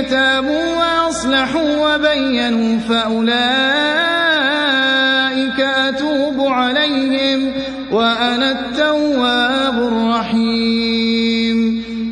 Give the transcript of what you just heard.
تابوا وأصلحوا وبينوا فأولئك أتوب عليهم وأنا التواب